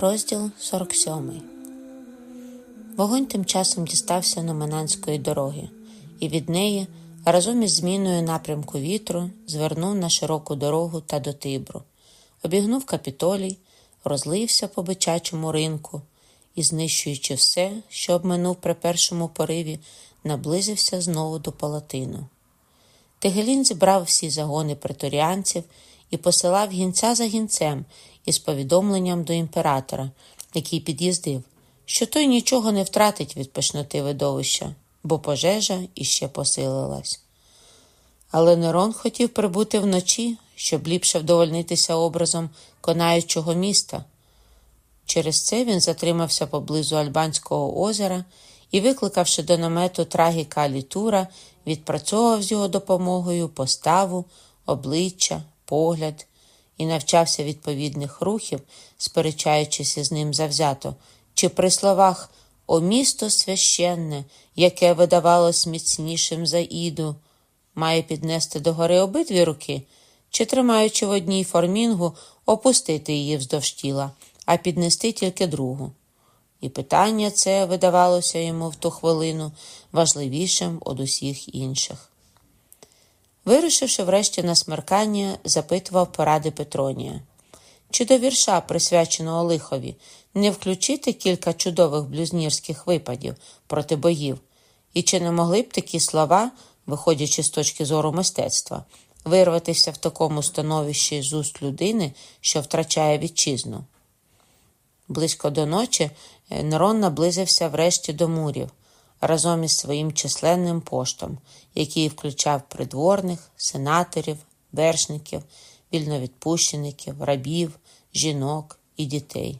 Розділ 47 Вогонь тим часом дістався на Мананської дороги, і від неї, разом із зміною напрямку вітру, звернув на широку дорогу та до Тибру, обігнув капітолій, розлився по бичачому ринку і, знищуючи все, що обминув при першому пориві, наблизився знову до палатину. Тегелін зібрав всі загони преторіанців і посилав гінця за гінцем із повідомленням до імператора, який під'їздив, що той нічого не втратить від пишноти видовища, бо пожежа іще посилилась. Але Нерон хотів прибути вночі, щоб ліпше вдовольнитися образом конаючого міста. Через це він затримався поблизу Альбанського озера і, викликавши до намету трагіка Алітура, відпрацьовував з його допомогою поставу, обличчя, погляд і навчався відповідних рухів, сперечаючись із ним завзято, чи при словах О місто священне, яке видавалось міцнішим за іду, має піднести до гори обидві руки, чи, тримаючи в одній формінгу, опустити її вздовж тіла, а піднести тільки другу. І питання це видавалося йому в ту хвилину важливішим од усіх інших. Вирушивши врешті на смеркання, запитував поради Петронія. Чи до вірша, присвяченого лихові, не включити кілька чудових блюзнірських випадів проти боїв, і чи не могли б такі слова, виходячи з точки зору мистецтва, вирватися в такому становищі з уст людини, що втрачає вітчизну? Близько до ночі е, Нерон наблизився врешті до мурів разом із своїм численним поштом, який включав придворних, сенаторів, вершників, вільновідпущеників, рабів, жінок і дітей.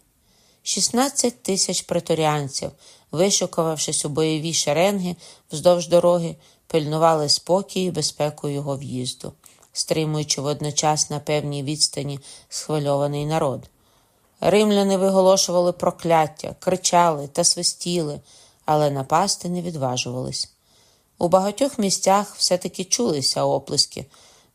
16 тисяч преторіанців, вишукувавшись у бойові шеренги вздовж дороги, пильнували спокій і безпеку його в'їзду, стримуючи водночас на певній відстані схвильований народ. Римляни виголошували прокляття, кричали та свистіли, але напасти не відважувались. У багатьох місцях все-таки чулися оплески.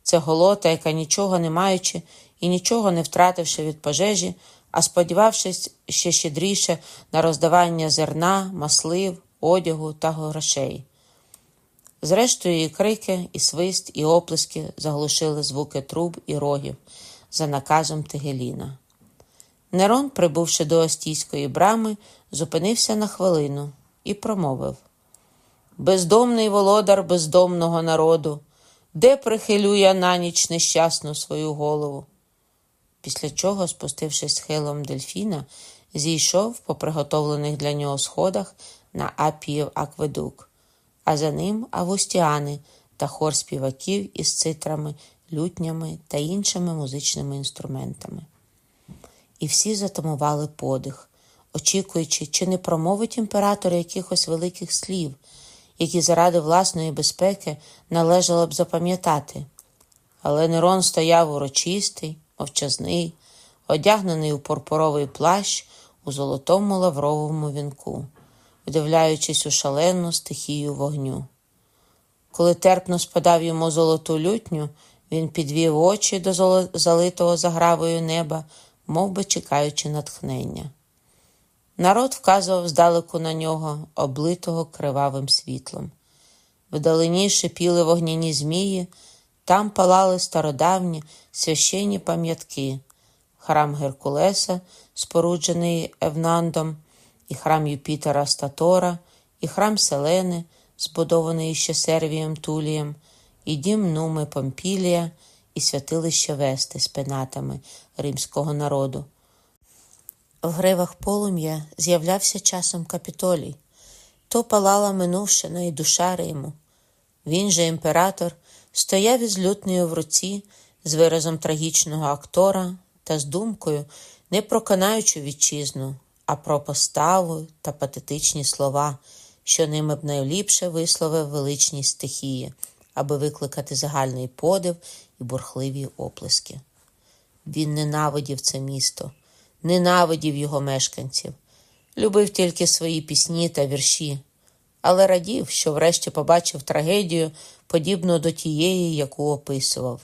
Це голота, яка нічого не маючи і нічого не втративши від пожежі, а сподівавшись ще щедріше на роздавання зерна, маслив, одягу та грошей. Зрештою, і крики, і свист, і оплески заглушили звуки труб і рогів за наказом Тегеліна. Нерон, прибувши до Остійської брами, зупинився на хвилину і промовив Бездомний володар бездомного народу, де прихилю я на ніч нещасну свою голову. Після чого, спустившись схилом дельфіна, зійшов по приготовлених для нього сходах на Апіїв акведук, а за ним авустіани та хор співаків із цитрами, лютнями та іншими музичними інструментами. І всі затамували подих, очікуючи, чи не промовить імператор якихось великих слів, які заради власної безпеки належало б запам'ятати. Але Нерон стояв урочистий, мовчазний, одягнений у пурпуровий плащ у золотому лавровому вінку, вдивляючись у шалену стихію вогню. Коли терпно спадав йому золоту лютню, він підвів очі до залитого загравою неба, мов би чекаючи натхнення. Народ вказував здалеку на нього, облитого кривавим світлом. Вдалині шипіли вогняні змії, там палали стародавні священні пам'ятки, храм Геркулеса, споруджений Евнандом, і храм Юпітера Статора, і храм Селени, збудований ще Сервієм Тулієм, і дім Нуми Помпілія, і святилище Вести з пенатами римського народу. В гривах полум'я з'являвся часом капітолій, то палала минувшина і душа Риму. Він же імператор стояв із лютнею в руці, з виразом трагічного актора та з думкою, не проконаючи вітчизну, а про поставу та патетичні слова, що ними б найліпше висловив величність стихії, аби викликати загальний подив і бурхливі оплески. Він ненавидів це місто ненавидів його мешканців, любив тільки свої пісні та вірші, але радів, що врешті побачив трагедію, подібну до тієї, яку описував.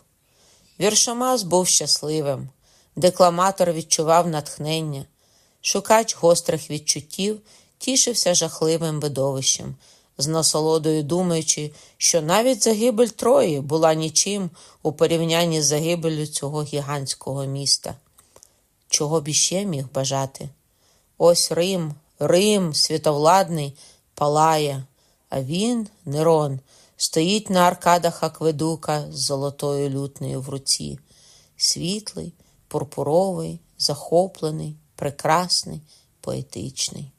Віршомаз був щасливим, декламатор відчував натхнення. Шукач гострих відчуттів тішився жахливим видовищем, з насолодою думаючи, що навіть загибель Трої була нічим у порівнянні з загибелью цього гігантського міста. Чого б іще міг бажати? Ось Рим, Рим, світовладний, палає, а він, Нерон, стоїть на аркадах Акведука з золотою лютнею в руці, світлий, пурпуровий, захоплений, прекрасний, поетичний.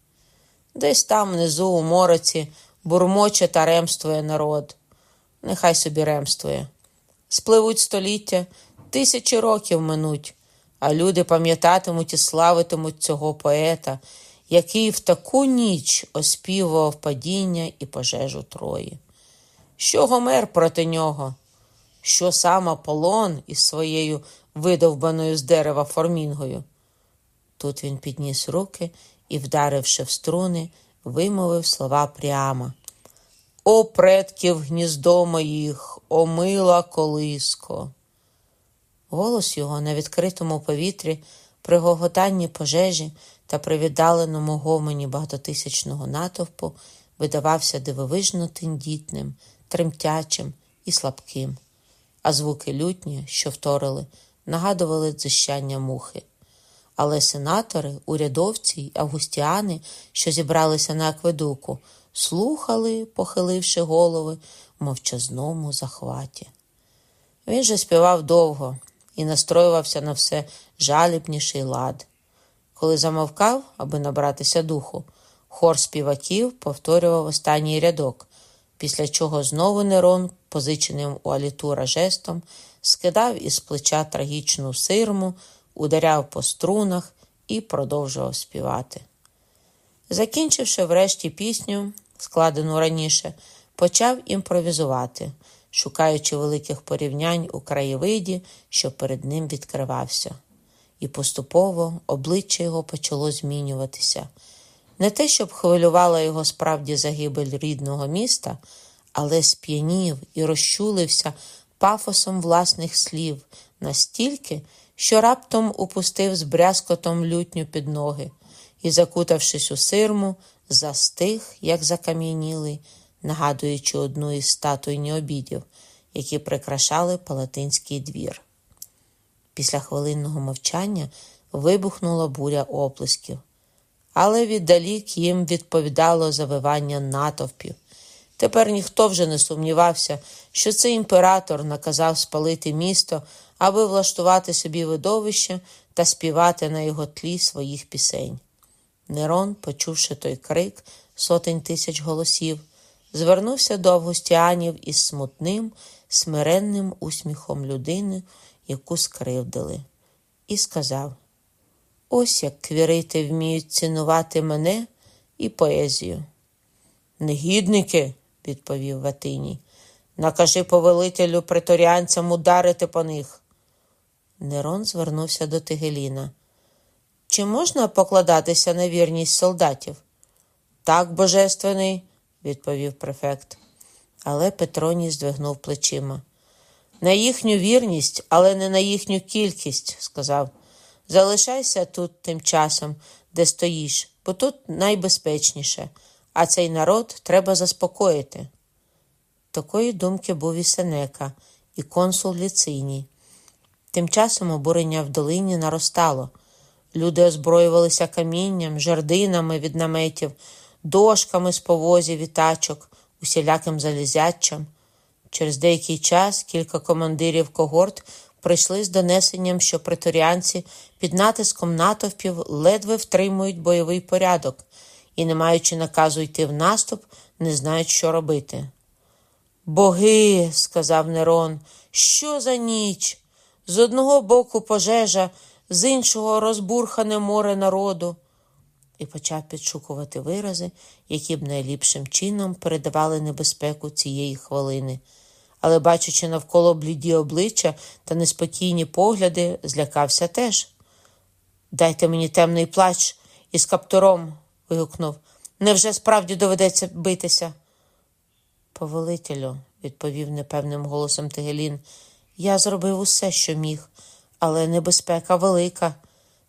Десь там внизу, у мороці, бурмоче та ремствує народ. Нехай собі ремствує. Спливуть століття, тисячі років минуть, а люди пам'ятатимуть і славитимуть цього поета, який в таку ніч оспівував падіння і пожежу Трої. Що Гомер проти нього? Що сам Аполлон із своєю видовбаною з дерева формінгою? Тут він підніс руки і, вдаривши в струни, вимовив слова прямо. О предків гніздо моїх, о мила колиско. Голос його на відкритому повітрі, при гоготанні пожежі та при віддаленому гомоні багатотисячного натовпу видавався дивовижно тендітним, тремтячим і слабким, а звуки лютні, що вторили, нагадували дзищання мухи. Але сенатори, урядовці й августіани, що зібралися на акведуку, слухали, похиливши голови в мовчазному захваті. Він же співав довго і настроювався на все жалібніший лад. Коли замовкав, аби набратися духу, хор співаків повторював останній рядок, після чого знову Нерон, позиченим у алітура жестом, скидав із плеча трагічну сирму, ударяв по струнах і продовжував співати. Закінчивши врешті пісню, складену раніше, почав імпровізувати, шукаючи великих порівнянь у краєвиді, що перед ним відкривався. І поступово обличчя його почало змінюватися. Не те, щоб хвилювала його справді загибель рідного міста, але сп'янів і розчулився пафосом власних слів настільки, що раптом упустив з брязкотом лютню під ноги і, закутавшись у сирму, застиг, як закам'янілий, нагадуючи одну із статуй необідів, які прикрашали палатинський двір. Після хвилинного мовчання вибухнула буря оплесків, але віддалік їм відповідало завивання натовпів. Тепер ніхто вже не сумнівався, що цей імператор наказав спалити місто, аби влаштувати собі видовище та співати на його тлі своїх пісень. Нерон, почувши той крик сотень тисяч голосів, звернувся до августіанів із смутним, смиренним усміхом людини, яку скривдили, і сказав: Ось як квірити вміють цінувати мене і поезію. Негідники, відповів Ватиній, накажи повелителю преторіанцям ударити по них. Нерон звернувся до Тигеліна. Чи можна покладатися на вірність солдатів? Так, божественний, відповів префект. Але Петроній здвигнув плечима. На їхню вірність, але не на їхню кількість, сказав. Залишайся тут тим часом, де стоїш, бо тут найбезпечніше, а цей народ треба заспокоїти. Такої думки був і Сенека, і консул Ліциній. Тим часом обурення в долині наростало. Люди озброювалися камінням, жердинами від наметів, дошками з повозів і тачок, усіляким залізячам. Через деякий час кілька командирів когорт прийшли з донесенням, що преторіанці під натиском натовпів ледве втримують бойовий порядок і, не маючи наказу йти в наступ, не знають, що робити. Боги, сказав Нерон, що за ніч? З одного боку пожежа, з іншого розбурхане море народу, і почав підшукувати вирази, які б найліпшим чином передавали небезпеку цієї хвилини. Але, бачачи навколо бліді обличчя та неспокійні погляди, злякався теж. Дайте мені темний плач із каптуром. вигукнув. Невже справді доведеться битися? Повелителю, відповів непевним голосом Тегелін, я зробив усе, що міг, але небезпека велика.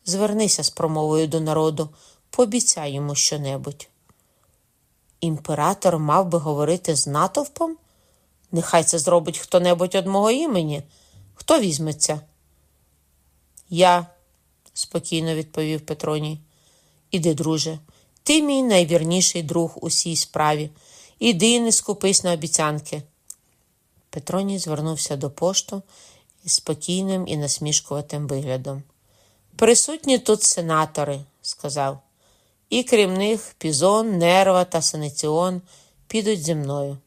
Звернися з промовою до народу, пообіцяй йому щонебудь. Імператор мав би говорити з натовпом? Нехай це зробить хто-небудь од мого імені. Хто візьметься? Я, спокійно відповів Петроній. Іди, друже, ти мій найвірніший друг у цій справі. Іди і не скупись на обіцянки. Петроній звернувся до пошту із спокійним і насмішкуватим виглядом. Присутні тут сенатори, сказав, і крім них Пізон, Нерва та Санеціон підуть зі мною.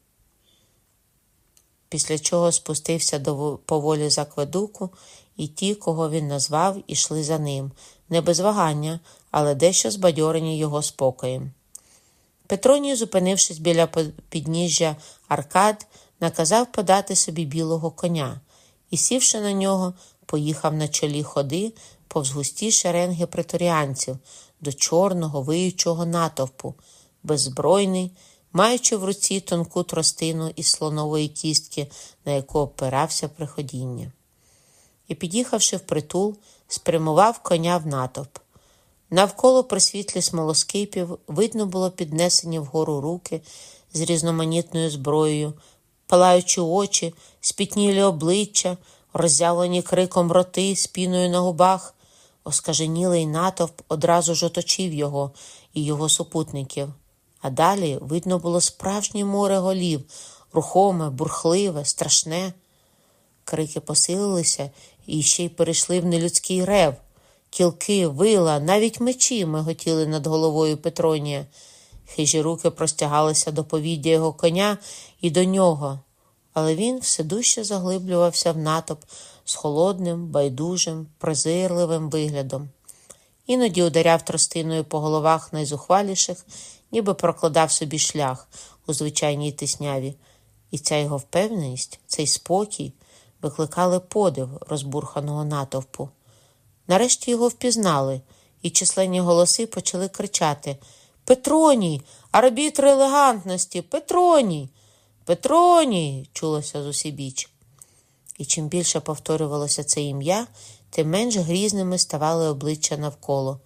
Після чого спустився до поволі з акведуку, і ті, кого він назвав, ішли за ним, не без вагання, але дещо збадьорені його спокоєм. Петроній, зупинившись біля підніжжя Аркад, наказав подати собі білого коня і, сівши на нього, поїхав на чолі ходи повз густі шеренги преторіанців до чорного виючого натовпу, беззбройний, маючи в руці тонку тростину із слонової кістки, на яку опирався при ходінні. І, під'їхавши впритул, спрямував коня в натовп. Навколо при світлі смолоскипів видно було піднесені вгору руки з різноманітною зброєю, палаючи очі, спітнілі обличчя, роззявлені криком роти з піною на губах. Оскаженілий натовп одразу ж оточив його і його супутників. А далі видно було справжнє море голів, рухоме, бурхливе, страшне. Крики посилилися і ще й перейшли в нелюдський рев. Кілки, вила, навіть мечі миготіли над головою Петронія. Хижі руки простягалися до повіддя його коня і до нього, але він все дужче заглиблювався в натоп з холодним, байдужим, презирливим виглядом. Іноді ударяв тростиною по головах найзухваліших, ніби прокладав собі шлях у звичайній тисняві, і ця його впевненість, цей спокій викликали подив розбурханого натовпу. Нарешті його впізнали, і численні голоси почали кричати Петроній, арбітр елегантності, Петроній, Петроній, чулося з усібіч. І чим більше повторювалося це ім'я, тим менш грізними ставали обличчя навколо,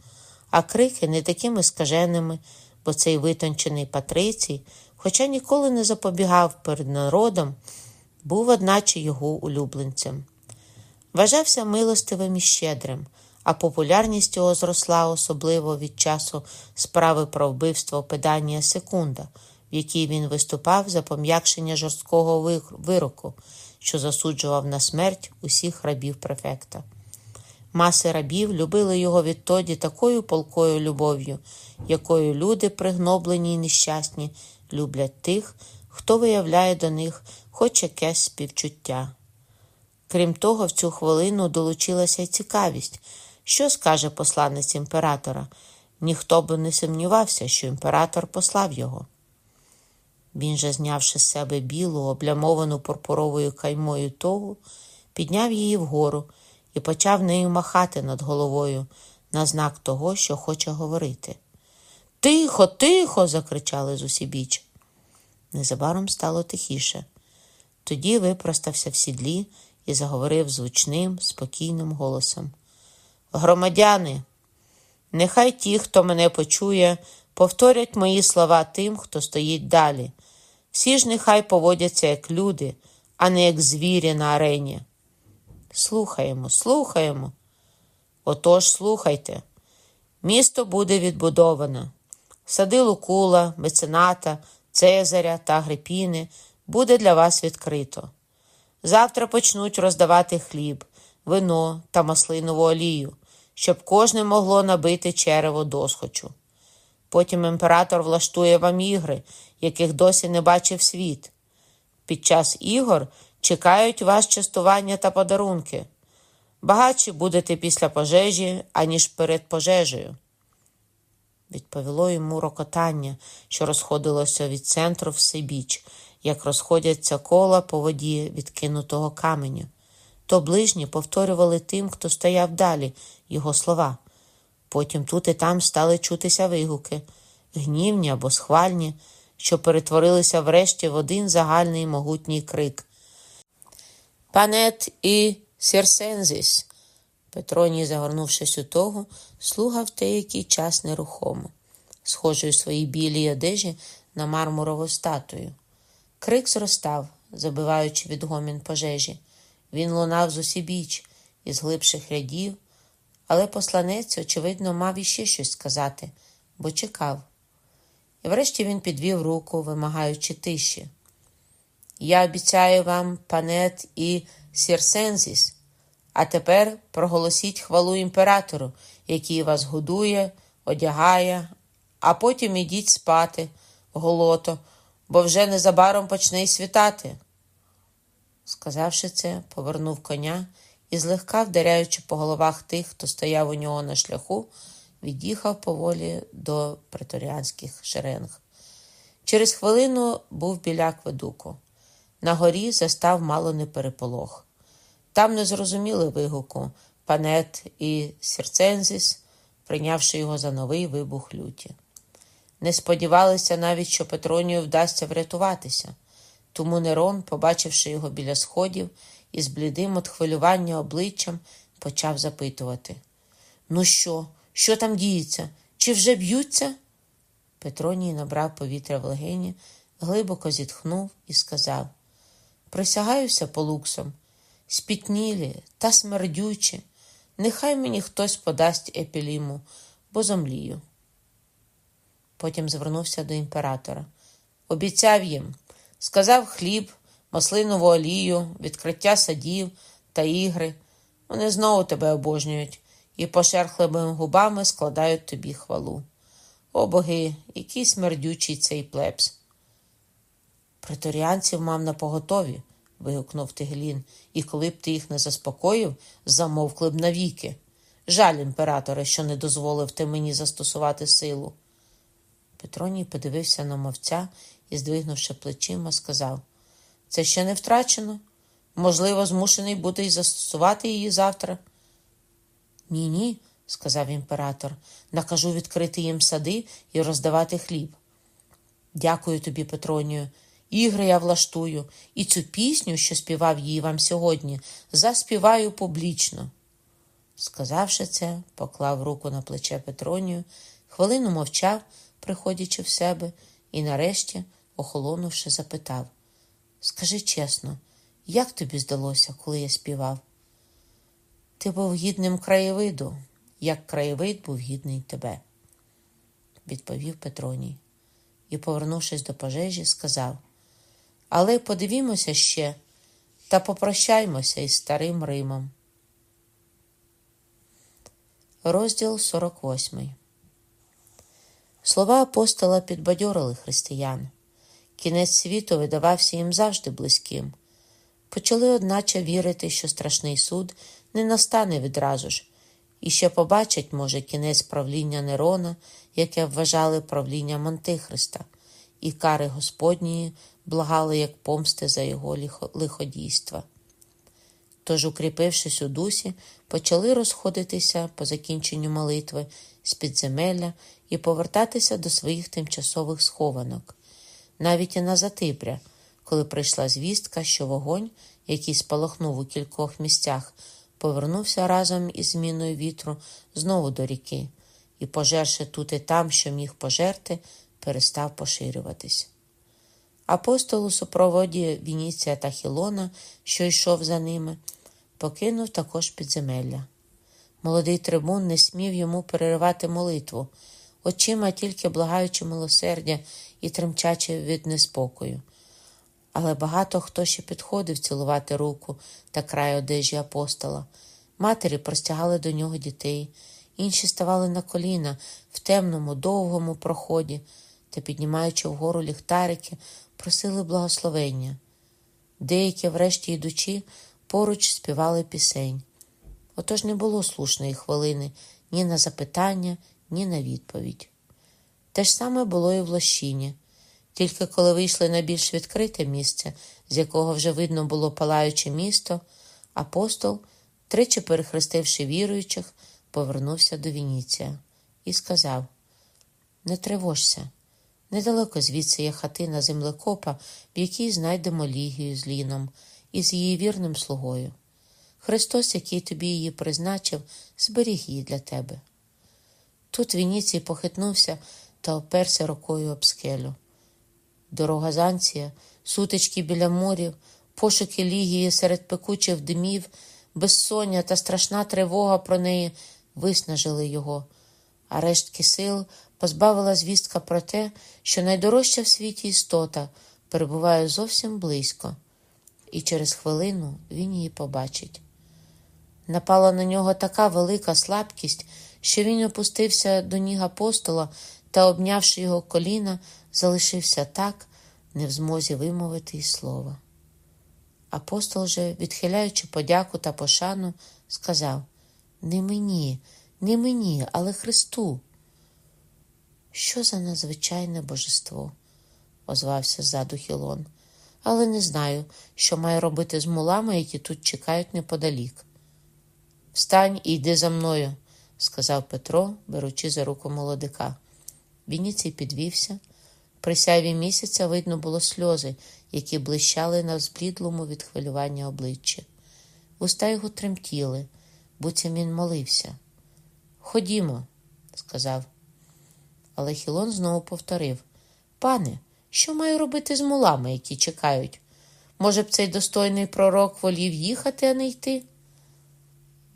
а крики не такими скаженими, бо цей витончений Патрицій, хоча ніколи не запобігав перед народом, був, одначе, його улюбленцем. Вважався милостивим і щедрим, а популярність його зросла особливо від часу справи про вбивство педанія Секунда, в якій він виступав за пом'якшення жорсткого вироку, що засуджував на смерть усіх рабів префекта. Маси рабів любили його відтоді такою полкою любов'ю, якою люди, пригноблені й нещасні, люблять тих, хто виявляє до них хоч якесь співчуття. Крім того, в цю хвилину долучилася й цікавість, що скаже посланець імператора. Ніхто би не сумнівався, що імператор послав його. Він же, знявши з себе білу, облямовану пурпуровою каймою тогу, підняв її вгору і почав нею махати над головою на знак того, що хоче говорити. Тихо, тихо. закричали з усібіч. Незабаром стало тихіше. Тоді випростався в сідлі і заговорив звучним, спокійним голосом. Громадяни, нехай ті, хто мене почує, повторять мої слова тим, хто стоїть далі. Всі ж нехай поводяться як люди, а не як звірі на арені. Слухаємо, слухаємо. Отож, слухайте. Місто буде відбудовано. Сади Лукула, мецената, Цезаря та Агрипіни буде для вас відкрито. Завтра почнуть роздавати хліб, вино та маслинову олію, щоб кожне могло набити черево досхочу. Потім імператор влаштує вам ігри, яких досі не бачив світ. Під час ігор чекають вас частування та подарунки. Багатші будете після пожежі, аніж перед пожежею. Відповіло йому рокотання, що розходилося від центру всебіч, як розходяться кола по воді відкинутого каменю. То ближні повторювали тим, хто стояв далі, його слова. Потім тут і там стали чутися вигуки, гнівні або схвальні, що перетворилися врешті в один загальний могутній крик. Панет і Сірсензіс, Петроній, загорнувшись у того, слухав деякий час нерухомо, схожий у своїй білій одежі на мармурову статую. Крик зростав, забиваючи відгомін пожежі. Він лунав з усібіч, із глибших рядів, але посланець, очевидно, мав іще щось сказати, бо чекав. І врешті він підвів руку, вимагаючи тиші. Я обіцяю вам, панет і сірсензіс, а тепер проголосіть хвалу імператору, який вас годує, одягає, а потім ідіть спати, голото, бо вже незабаром почне світати. Сказавши це, повернув коня і, злегка вдаряючи по головах тих, хто стояв у нього на шляху, від'їхав поволі до преторіанських шеренг. Через хвилину був біля акведуку. На горі застав мало не переполох. Там не зрозуміли вигуку панет і Сірцензіс, прийнявши його за новий вибух люті. Не сподівалися навіть, що Петронію вдасться врятуватися, тому Нерон, побачивши його біля сходів і з блідим от хвилювання обличчям, почав запитувати: Ну що, що там діється? Чи вже б'ються? Петроній набрав повітря в легені, глибоко зітхнув і сказав: Присягаюся полуксом, спітнілі та смердючі, нехай мені хтось подасть епіліму, бо зомлію. Потім звернувся до імператора. Обіцяв їм, сказав хліб, маслинову олію, відкриття садів та ігри. Вони знову тебе обожнюють і пошерхливими губами складають тобі хвалу. О боги, який смердючий цей плебс. Преторіанців мав на поготові, вигукнув Тиглін, і коли б ти їх не заспокоїв, замовкли б навіки. Жаль, імператоре, що не дозволив ти мені застосувати силу. Петроній подивився на мовця і, здвигнувши плечима, сказав Це ще не втрачено. Можливо, змушений бути й застосувати її завтра. Ні, ні, сказав імператор, накажу відкрити їм сади і роздавати хліб. Дякую тобі, Петронію. Ігри я влаштую, і цю пісню, що співав її вам сьогодні, заспіваю публічно. Сказавши це, поклав руку на плече Петронію, хвилину мовчав, приходячи в себе, і нарешті, охолонувши, запитав Скажи чесно, як тобі здалося, коли я співав? Ти був гідним краєвиду, як краєвид був гідний тебе, відповів Петроній і, повернувшись до пожежі, сказав Але подивімося ще та попрощаймося із старим Римом. Розділ 48 Слова апостола підбадьорили християн. Кінець світу видавався їм завжди близьким. Почали, одначе, вірити, що страшний суд не настане відразу ж, і ще побачать, може, кінець правління Нерона, яке вважали правлінням Антихриста, і кари Господнії благали як помсти за його лиходійства. Тож, укріпившись у дусі, почали розходитися по закінченню молитви з підземелля і повертатися до своїх тимчасових схованок, навіть і на Затипря, коли прийшла звістка, що вогонь, який спалахнув у кількох місцях, повернувся разом із зміною вітру знову до ріки, і, пожерши тут і там, що міг пожерти, перестав поширюватись. Апостол у супроводі Вініція та Хілона, що йшов за ними, покинув також підземелля. Молодий трибун не смів йому переривати молитву, очима тільки благаючи милосердя і тремчачи від неспокою. Але багато хто ще підходив цілувати руку та край одежі апостола. Матері простягали до нього дітей, інші ставали на коліна в темному, довгому проході та, піднімаючи вгору ліхтарики, просили благословення. Деякі, врешті йдучи, поруч співали пісень. Отож не було слушної хвилини ні на запитання, ні на відповідь. Те ж саме було і в лощині. Тільки коли вийшли на більш відкрите місце, з якого вже видно було палаюче місто, апостол, тричі перехрестивши віруючих, повернувся до Вініція і сказав: Не тривожся, недалеко звідси є хатина землекопа, в якій знайдемо лігію з ліном і з її вірним слугою. Христос, який тобі її призначив, зберіг її для тебе. Тут Вініцій похитнувся та оперся рукою об скелю. Дорога Занція, сутички біля морів, пошуки лігії серед пекучих димів, безсоння та страшна тривога про неї виснажили його, а рештки сил позбавила звістка про те, що найдорожча в світі істота перебуває зовсім близько, і через хвилину він її побачить. Напала на нього така велика слабкість, що він опустився до ніг апостола та, обнявши його коліна, залишився так, не в змозі вимовити й слова. Апостол же, відхиляючи подяку та пошану, сказав Не мені, не мені, але Христу. Що за надзвичайне божество? озвався ззаду Хілон, але не знаю, що маю робити з мулами, які тут чекають неподалік. Встань і йди за мною, сказав Петро, беручи за руку молодика. Вініцій підвівся. При сяйві місяця видно було сльози, які блищали на зблідлому від хвилювання обличчі. Уста його тремтіли, буцім він молився. Ходімо, сказав. Але Хілон знову повторив Пане, що маю робити з мулами, які чекають? Може б, цей достойний пророк волів їхати, а не йти?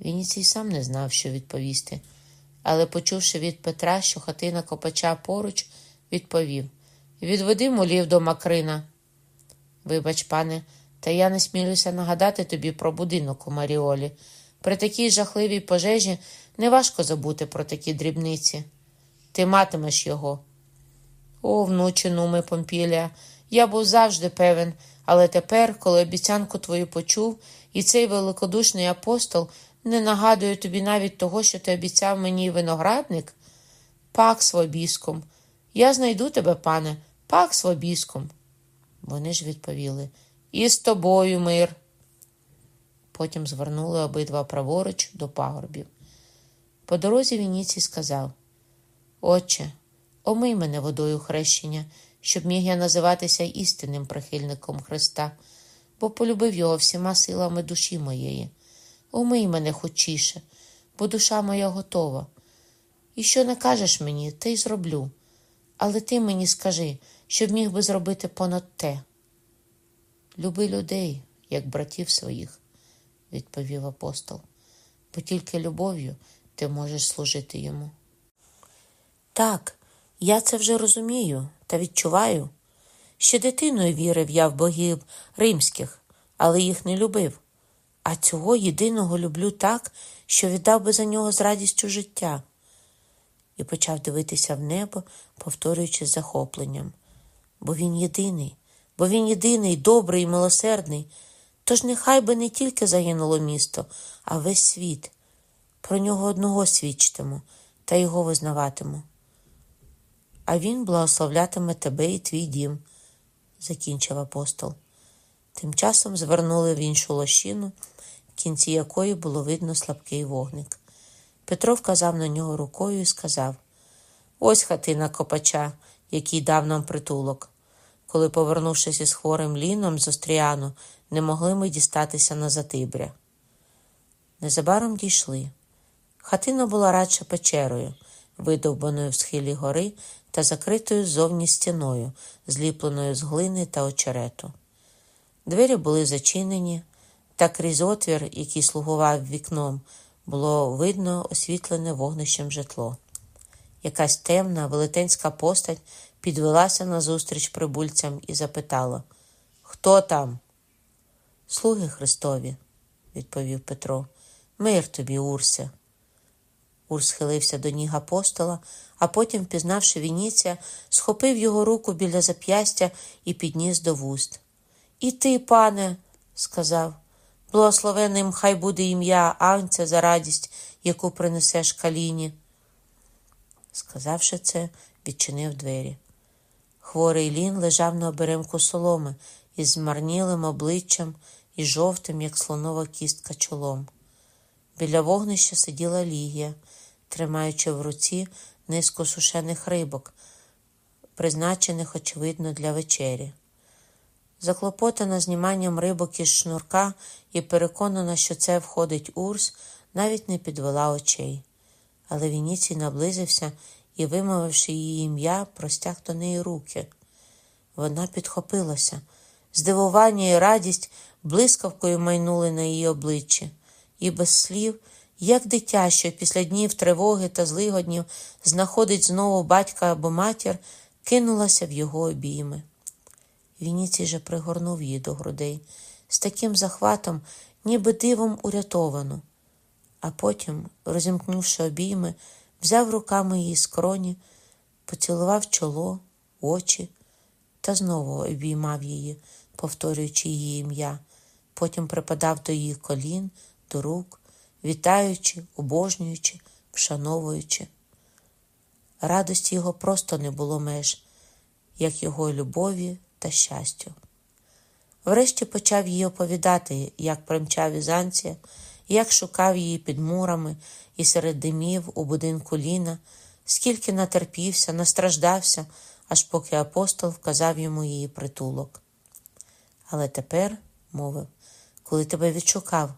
Вініцій сам не знав, що відповісти, але, почувши від Петра, що хатина копача поруч, відповів Відведи молів до Макрина. Вибач, пане, та я не смілюся нагадати тобі про будинок у Маріолі. При такій жахливій пожежі неважко забути про такі дрібниці. Ти матимеш його. О, внуче нуми Помпілія, я був завжди певен, але тепер, коли обіцянку твою почув, і цей великодушний апостол не нагадує тобі навіть того, що ти обіцяв мені виноградник, пак свобіском. Я знайду тебе, пане, пак свобіском. Вони ж відповіли І з тобою мир. Потім звернули обидва праворуч до пагорбів. По дорозі Вініцій сказав Отче, омий мене водою хрещення, щоб міг я називатися істинним прихильником Христа, бо полюбив його всіма силами душі моєї. Омий мене хочіше, бо душа моя готова. І що не кажеш мені, те й зроблю. Але ти мені скажи, щоб міг би зробити понад те. Люби людей, як братів своїх, відповів апостол, бо тільки любов'ю ти можеш служити йому. Так, я це вже розумію та відчуваю. Ще дитиною вірив я в богів римських, але їх не любив. А цього єдиного люблю так, що віддав би за нього з радістю життя. Почав дивитися в небо, повторюючи з захопленням. Бо він єдиний, бо він єдиний, добрий і милосердний. Тож нехай би не тільки загинуло місто, а весь світ. Про нього одного свідчитиму та його визнаватиму. А він благословлятиме тебе і твій дім, закінчив апостол. Тим часом звернули в іншу лощину, в кінці якої було видно слабкий вогник. Петро вказав на нього рукою і сказав Ось хатина копача, який дав нам притулок. Коли, повернувшись із хворим ліном з Остріану, не могли ми дістатися на Затибря. Незабаром дійшли. Хатина була радше печерою, видовбаною в схилі гори та закритою ззовні стіною, зліпленою з глини та очерету. Двері були зачинені, та крізь отвір, який слугував вікном, було видно освітлене вогнищем житло. Якась темна, велетенська постать підвелася назустріч прибульцям і запитала Хто там? Слуги Христові, відповів Петро. Мир тобі, Урсе. Ур схилився до ніг апостола, а потім, впізнавши Вініція, схопив його руку біля зап'ястя і підніс до вуст. І ти, пане, сказав, благословенним хай буде ім'я Анця за радість, яку принесеш каліні. Сказавши це, відчинив двері. Хворий лін лежав на оберемку соломи із змарнілим обличчям і жовтим, як слонова кістка чолом. Біля вогнища сиділа Лігія, тримаючи в руці низку сушених рибок, призначених, очевидно, для вечері. Заклопотана зніманням рибок із шнурка і переконана, що це входить урс, навіть не підвела очей. Але Вініцій наблизився і, вимовивши її ім'я, простяг до неї руки. Вона підхопилася. Здивування і радість блискавкою майнули на її обличчі, і без слів, як дитя, що після днів тривоги та злигоднів знаходить знову батька або матір, кинулася в його обійми. Вініцій же пригорнув її до грудей. З таким захватом, ніби дивом урятовану, а потім, розімкнувши обійми, взяв руками її скроні, поцілував чоло, очі та знову обіймав її, повторюючи її ім'я, потім припадав до її колін, до рук, вітаючи, обожнюючи, вшановуючи. Радості його просто не було меж, як його любові та щастю. Врешті почав їй оповідати, як примчав Візанція, як шукав її під мурами і серед димів у будинку Ліна, скільки натерпівся, настраждався, аж поки апостол вказав йому її притулок. Але тепер, мовив, коли тебе відшукав,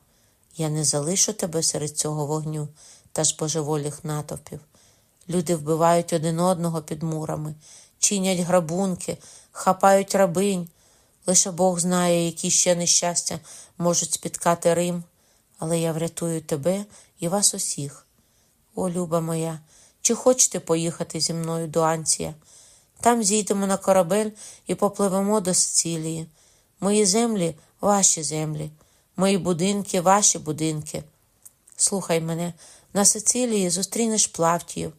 я не залишу тебе серед цього вогню та ж божеволіх натовпів. Люди вбивають один одного під мурами, чинять грабунки, хапають рабинь. Лише Бог знає, які ще нещастя можуть спіткати Рим, але я врятую тебе і вас усіх. О, люба моя, чи хочете поїхати зі мною до Анція? Там зійдемо на корабель і попливемо до Сицилії. Мої землі ваші землі, мої будинки, ваші будинки. Слухай мене, на Сицилії зустрінеш Плавтіїв,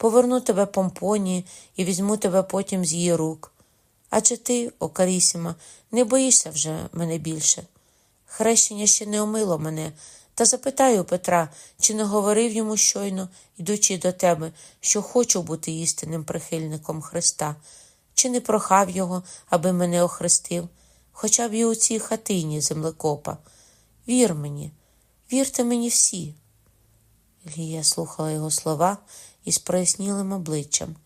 поверну тебе помпонії і візьму тебе потім з її рук. Адже ти, о Карісіма, не боїшся вже мене більше. Хрещення ще не омило мене, та запитаю Петра, чи не говорив йому щойно, йдучи до тебе, що хочу бути істинним прихильником Христа, чи не прохав його, аби мене охрестив, хоча б і у цій хатині землекопа. Вір мені, вірте мені всі. Лія слухала його слова із прояснілим обличчям.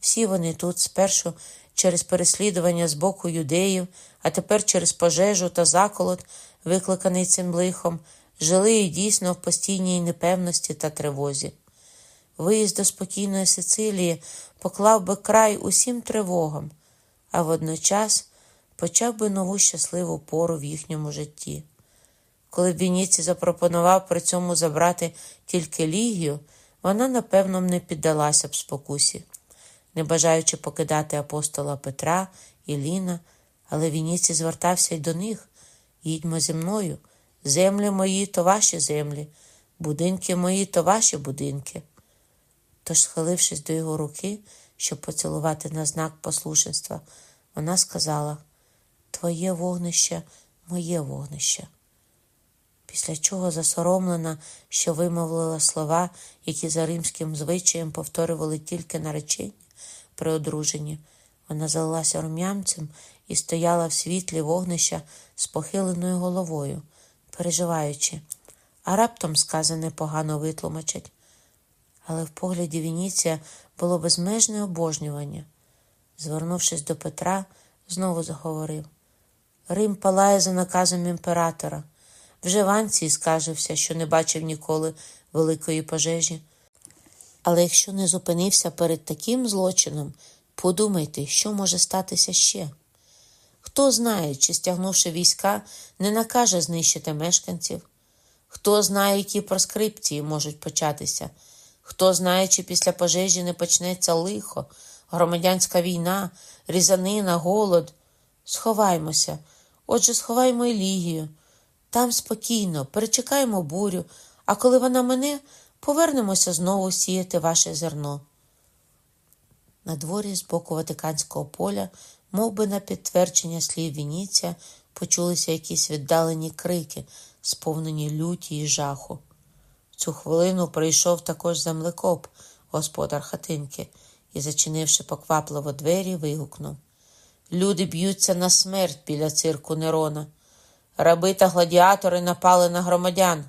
Всі вони тут спершу через переслідування з боку юдеїв, а тепер через пожежу та заколот, викликаний цим лихом, жили дійсно в постійній непевності та тривозі. Виїзд до спокійної Сицилії поклав би край усім тривогам, а водночас почав би нову щасливу пору в їхньому житті. Коли б Вініці запропонував при цьому забрати тільки Лігію, вона, напевно, не піддалася б спокусі, не бажаючи покидати апостола Петра і Ліна, але Вініці звертався й до них їдьмо зі мною. Землі мої то ваші землі, будинки мої то ваші будинки. Тож, схилившись до його руки, щоб поцілувати на знак послушенства, вона сказала Твоє вогнище, моє вогнище. Після чого засоромлена, що вимовила слова, які за римським звичаєм повторювали тільки наречені при одруженні, вона залилася рум'янцем і стояла в світлі вогнища з похиленою головою переживаючи, а раптом сказане погано витлумачать. Але в погляді Вініція було безмежне обожнювання. Звернувшись до Петра, знову заговорив Рим палає за наказом імператора. Вже Ванцій скажився, що не бачив ніколи великої пожежі. Але якщо не зупинився перед таким злочином, подумайте, що може статися ще. Хто знає, чи стягнувши війська, не накаже знищити мешканців? Хто знає, які проскрипції можуть початися? Хто знає, чи після пожежі не почнеться лихо, громадянська війна, різанина, голод? Сховаймося, отже, сховаймо і лігію. Там спокійно, перечекаємо бурю, а коли вона мине, повернемося знову сіяти ваше зерно. На дворі з боку Ватиканського поля Мов би на підтвердження слів Вініція почулися якісь віддалені крики, сповнені люті й жаху. Цю хвилину прийшов також землекоп, господар хатинки, і, зачинивши поквапливо двері, вигукнув Люди б'ються на смерть біля цирку Нерона. Раби та гладіатори напали на громадян.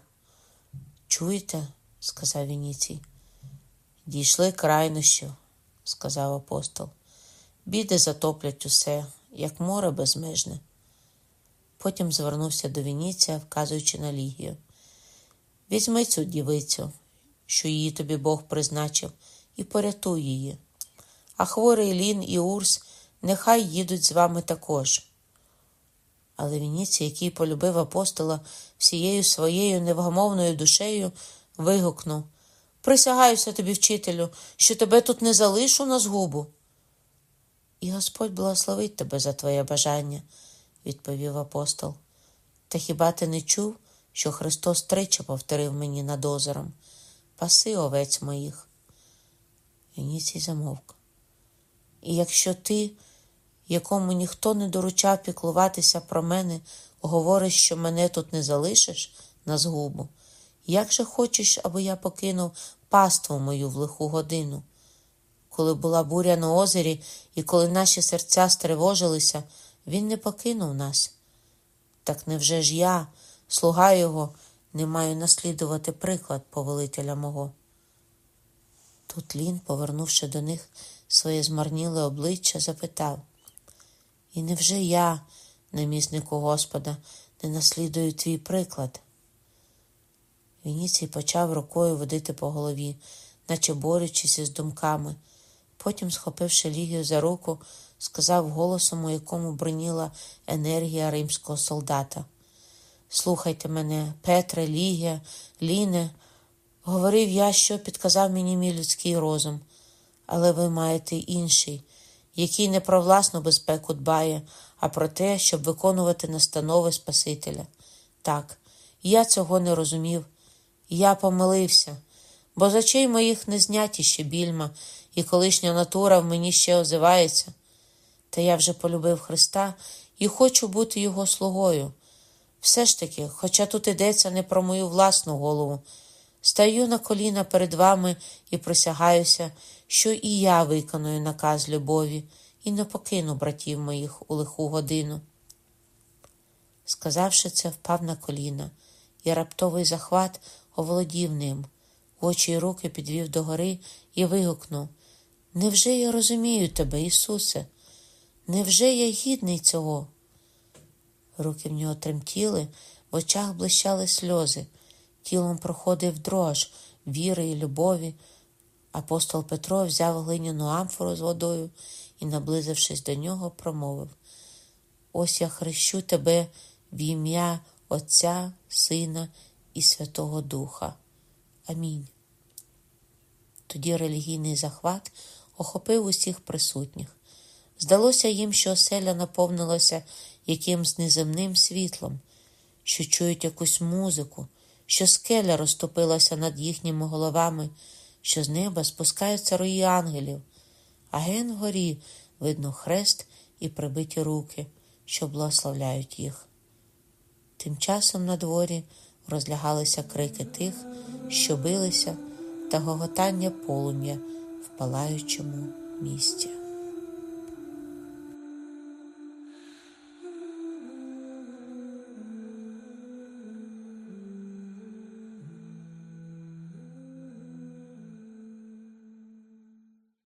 Чуєте? сказав Вініцій. Дійшли крайнощів, сказав апостол. Біди затоплять усе, як море безмежне. Потім звернувся до Вініція, вказуючи на Лігію. Візьми цю дівицю, що її тобі Бог призначив, і порятуй її. А хворий Лін і Урс нехай їдуть з вами також. Але Вініцій, який полюбив апостола всією своєю невгамовною душею, вигукнув Присягаюся тобі, вчителю, що тебе тут не залишу на згубу. І Господь благословить тебе за твоє бажання, відповів апостол. Та хіба ти не чув, що Христос тричі повторив мені над озером Паси овець моїх. Вініцій замовк. І якщо ти, якому ніхто не доручав піклуватися про мене, говориш, що мене тут не залишиш на згубу, як же хочеш, аби я покинув паству мою в лиху годину? Коли була буря на озері і коли наші серця стривожилися, він не покинув нас. Так невже ж я, слуга його, не маю наслідувати приклад повелителя мого? Тут Лін, повернувши до них своє змарніле обличчя, запитав І невже я, наміснику Господа, не наслідую твій приклад? Вініцій почав рукою водити по голові, наче борючись із думками. Потім, схопивши Лігію за руку, сказав голосом, у якому броніла енергія римського солдата. Слухайте мене, Петре, Лігія, Ліне, говорив я, що підказав мені мій людський розум, але ви маєте інший, який не про власну безпеку дбає, а про те, щоб виконувати настанови Спасителя. Так, я цього не розумів, я помилився, бо з очей моїх не зняті ще більма, і колишня натура в мені ще озивається. Та я вже полюбив Христа і хочу бути Його слугою. Все ж таки, хоча тут йдеться не про мою власну голову, стаю на коліна перед вами і присягаюся, що і я виконую наказ любові і не покину братів моїх у лиху годину. Сказавши це, впав на коліна, і раптовий захват оволодів ним, очі й руки підвів догори і вигукнув Невже я розумію тебе, Ісусе? Невже я гідний цього? Руки в нього тремтіли, в очах блищали сльози, тілом проходив дрож віри і любові. Апостол Петро взяв глиняну амфору з водою і, наблизившись до нього, промовив Ось я хрещу тебе в ім'я Отця, Сина і Святого Духа. Амінь. Тоді релігійний захват охопив усіх присутніх. Здалося їм, що оселя наповнилася якимсь неземним світлом, що чують якусь музику, що скеля розтопилася над їхніми головами, що з неба спускаються рої ангелів, а ген вгорі видно хрест і прибиті руки, що благословляють їх. Тим часом на дворі розлягалися крики тих, що билися, та гоготання полум'я в палаючому місті.